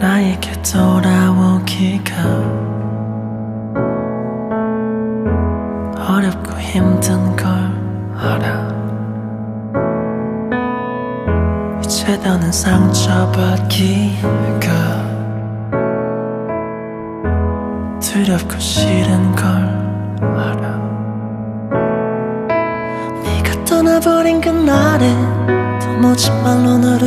나에게 돌아오기가 어렵고 힘든 걸 알아. 이제 더는 상처받기가 두렵고 싫은 걸 알아. 네가 떠나버린 그날에 도무지 말로 너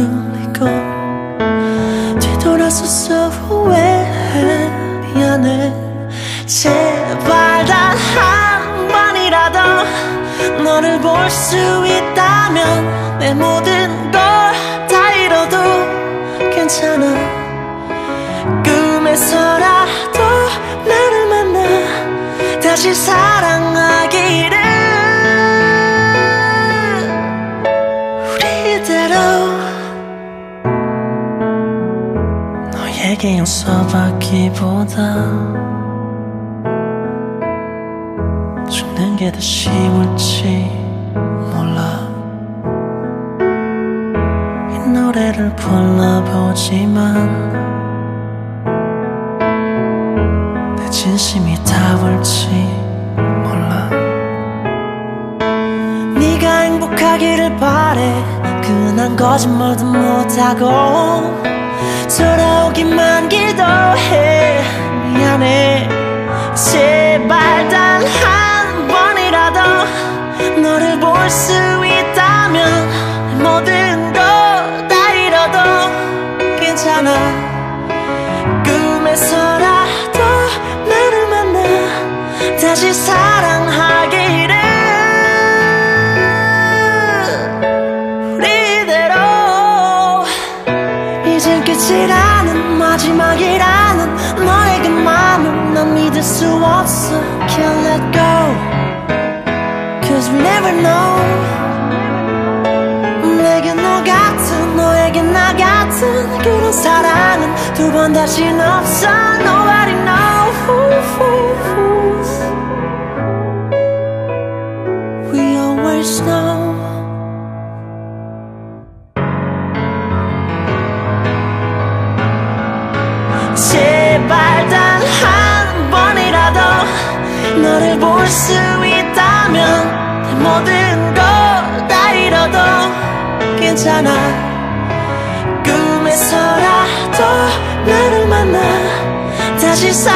수 있다면 내 모든 걸 다 잃어도 괜찮아. 꿈에서라도 나를 만나 다시 사랑하기를. 우리대로 너에게 용서받기보다 죽는 게 더 쉬울지 노래를 불러보지만 내 진심이 닿을지 몰라. 네가 행복하기를 바래. 그난 거짓말도 못하고. 돌아오기만 기도해 다시 사랑하기를. 우리대로 이젠 끝이라는 마지막이라는 그 맘을 난 믿을 수 없어. Can't let go. Cause we never know. 내게 너 같은 너에게 나 같은 그런 사랑은 두 번 다신 없어. Nobody 제발 단 한 번이라도 너를 볼 수 있다면 내 모든 거다 잃어도 괜찮아. 꿈에서라도 나를 만나 다시 사